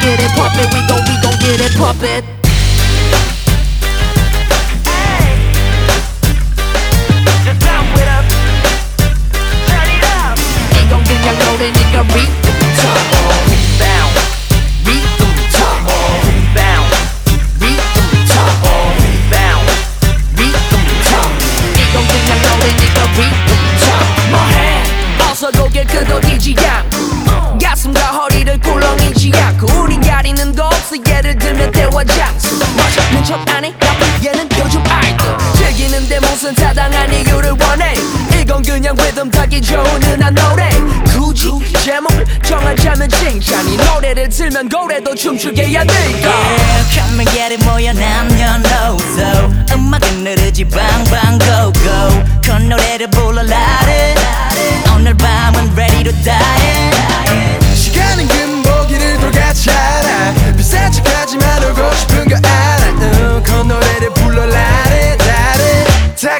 get it puppet. We gon' we gon' get it puppet. Loaded rebound, rebound, loaded nigga, go get. 없어. 예를 들면 대화 장소 멋있는 척 안해 나쁜 얘는 요즘 아이돌. 즐기는데 무슨 타당한 이유를 원해? 이건 그냥 리듬 타기 좋은 흔한 노래. 굳이 제목을 정하자면 칭찬이 노래를 틀면 고래도 춤추게 해야 될까 Yeah, come and get it 모여 남녀노소 음악은 느르지 방방 go go. 그 노래를 불러라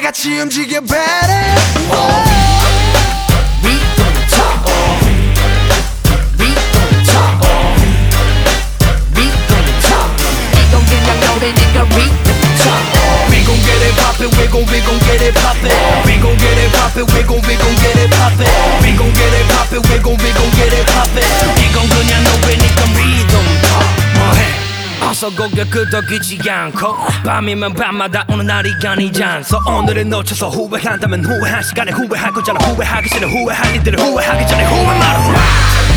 같이 움직여봐라 리듬 타 리듬 타 리듬 타 이건 그냥 노래니까 리듬 타 We gon' get it poppin', we gon' we gon' get it poppin'. We gon' get it poppin', we gon' we gon' get it poppin'. We gon' get it poppin', we gon' we gon' get it poppin'. 고개 끄덕이지 않고 밤이면 밤마다 오는 날이 아니지 않소 오늘을 놓쳐서 후회한다면 후회한 시간에 후회할 거잖아. 후회하기 싫어 후회할 일들을 후회하기 전에 후회 말아.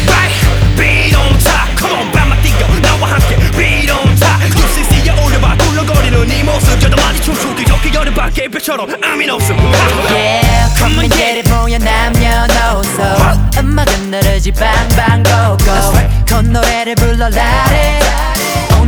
Right, beat on top Come on 밤만 뛰어. 나와 함께 beat on top UCC에 올려봐. 굴러거리는 이 모습. 저도 많이 춤추기 좋게 여름 밖에 별처럼 의미 없음. Yeah, come and get it 모여 남녀노소. 음악은 느르지 방방 go go 그 노래를 불러 라래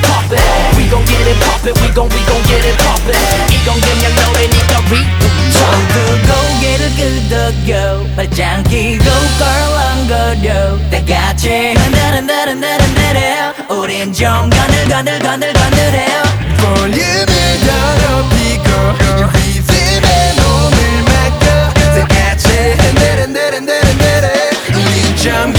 poppin'. We gon' get it poppin', we gon' we gon' get it poppin'. 이건 그냥 노래니까 타 모두 고개를 끄덕여 발짱 끼고 걸렁거려. 다 같이 흔들흔들흔들흔들해요 우린 좀 건들 건들 건들 건들해요. 볼륨을 더 높이고 이 리듬에 몸을 맡겨. 다 같이 흔들흔들흔들흔들해 우린 좀